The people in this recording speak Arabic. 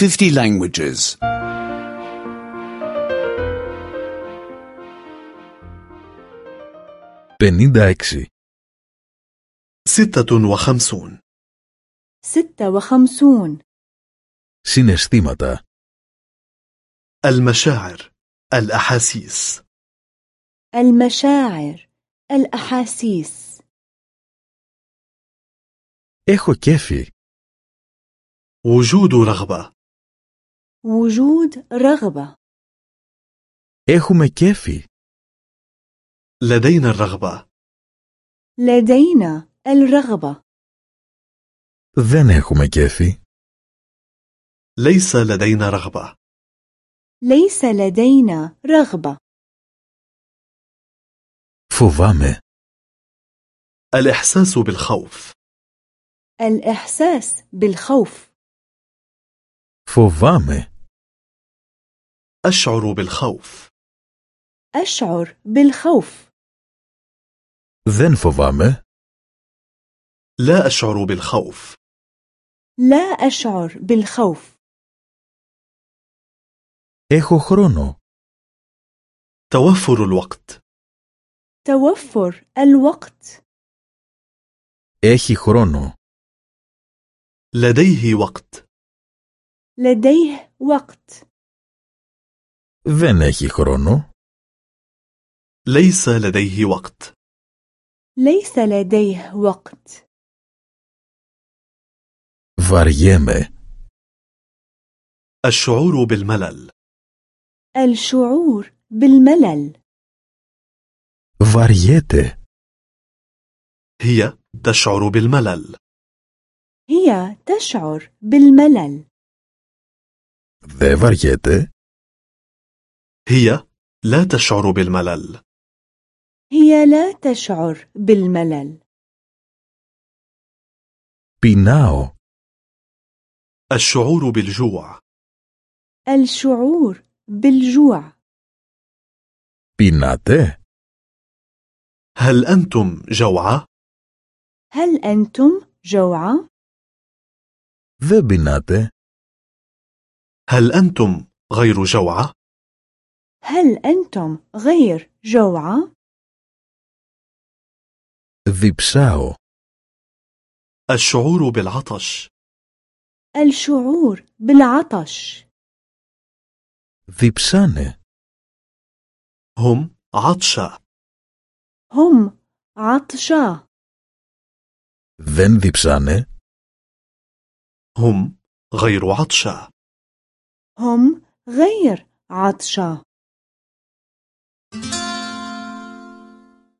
50 languages. 56 ستة وخمسون ستة وخمسون Συναισθήματα. المشاعر الأحاسيس المشاعر الأحاسيس Έχω κέφι. وجود رغبة وجود رغبة Έχουμε κέφι. لدينا الرغبة لدينا الرغبة Δεν έχουμε κέφι. ليس لدينا رغبة ليس لدينا رغبة Φοβάμαι. الإحساس بالخوف الإحساس بالخوف Φοβάμαι. أشعر بالخوف أشعر بالخوف Δεν φοβάμαι. لا أشعر بالخوف لا أشعر بالخوف Έχω χρόνο. توفر الوقت توفر الوقت Έχει χρόνο. لديه وقت لديه وقت Δεν έχει χρόνο. ليس لديه وقت ليس لديه وقت Βαριέμαι. الشعور بالملل الشعور بالملل Βαριέται. هي تشعر بالملل هي تشعر بالملل Δεν βαριέται. هي لا تشعر بالملل. هي لا تشعر بالملل. بيناو الشعور بالجوع الشعور بالجوع بيناتي هل أنتم جوعى؟ هل أنتم جوعى؟ ذا بيناته هل أنتم غير جوعى؟ هل أنتم غير جوعى؟ Διψάω. الشعور بالعطش الشعور بالعطش Διψάνε. هم عطشى هم عطشا Δεν διψάνε. هم غير عطشى هم غير عطشا